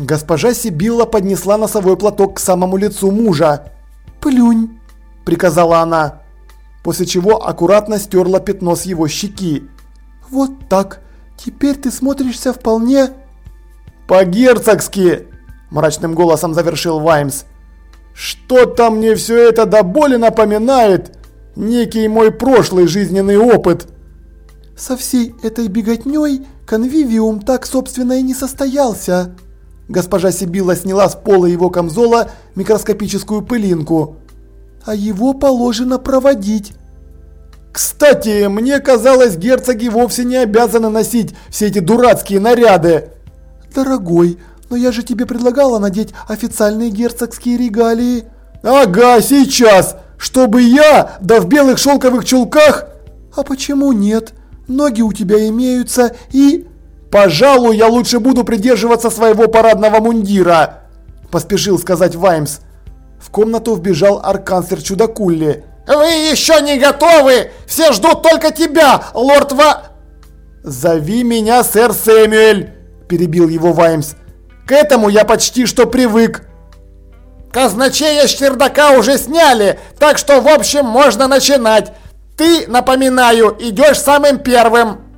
Госпожа Сибилла поднесла носовой платок к самому лицу мужа. «Плюнь!» – приказала она, после чего аккуратно стерла пятно с его щеки. «Вот так. Теперь ты смотришься вполне...» «По-герцогски!» – мрачным голосом завершил Ваймс. «Что-то мне все это до боли напоминает. Некий мой прошлый жизненный опыт». «Со всей этой беготней конвивиум так, собственно, и не состоялся». Госпожа Сибила сняла с пола его камзола микроскопическую пылинку. «А его положено проводить». Кстати, мне казалось, герцоги вовсе не обязаны носить все эти дурацкие наряды. Дорогой, но я же тебе предлагала надеть официальные герцогские регалии. Ага, сейчас, чтобы я, да в белых шелковых чулках. А почему нет? Ноги у тебя имеются и... Пожалуй, я лучше буду придерживаться своего парадного мундира, поспешил сказать Ваймс. В комнату вбежал арканцлер Чудакулли. «Вы еще не готовы! Все ждут только тебя, лорд Ва...» «Зови меня сэр Сэмюэль!» – перебил его Ваймс. «К этому я почти что привык!» «Казначея с чердака уже сняли, так что в общем можно начинать. Ты, напоминаю, идешь самым первым!»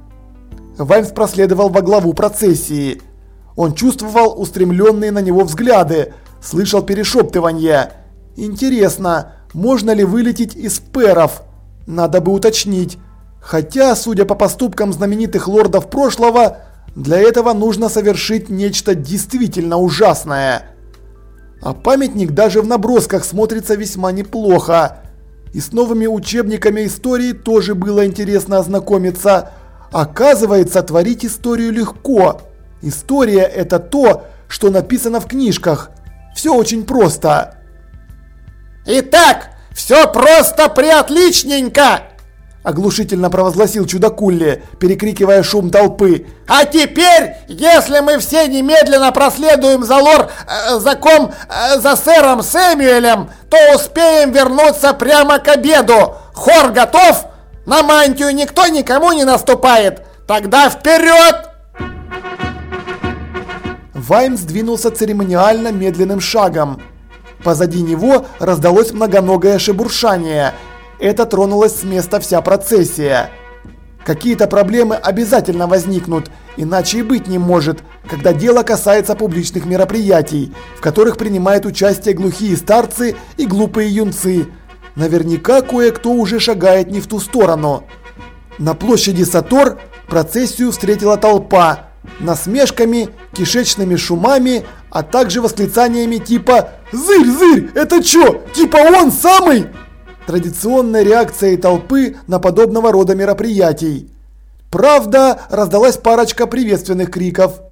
Ваймс проследовал во главу процессии. Он чувствовал устремленные на него взгляды, слышал перешептывания. «Интересно, можно ли вылететь из перов? Надо бы уточнить. Хотя, судя по поступкам знаменитых лордов прошлого, для этого нужно совершить нечто действительно ужасное. А памятник даже в набросках смотрится весьма неплохо. И с новыми учебниками истории тоже было интересно ознакомиться. Оказывается, творить историю легко. История это то, что написано в книжках. Все очень просто. «Итак, все просто приотличненько!» Оглушительно провозгласил чудакулли, перекрикивая шум толпы. «А теперь, если мы все немедленно проследуем за лор... Э, за ком... Э, за сэром Сэмюэлем, то успеем вернуться прямо к обеду. Хор готов? На мантию никто никому не наступает. Тогда вперед!» Ваймс двинулся церемониально медленным шагом. Позади него раздалось многоногое шебуршание. Это тронулась с места вся процессия. Какие-то проблемы обязательно возникнут, иначе и быть не может, когда дело касается публичных мероприятий, в которых принимают участие глухие старцы и глупые юнцы. Наверняка кое-кто уже шагает не в ту сторону. На площади Сатор процессию встретила толпа, насмешками, кишечными шумами, а также восклицаниями типа «Зырь, зырь, это чё, типа он самый?» Традиционной реакцией толпы на подобного рода мероприятий. Правда, раздалась парочка приветственных криков –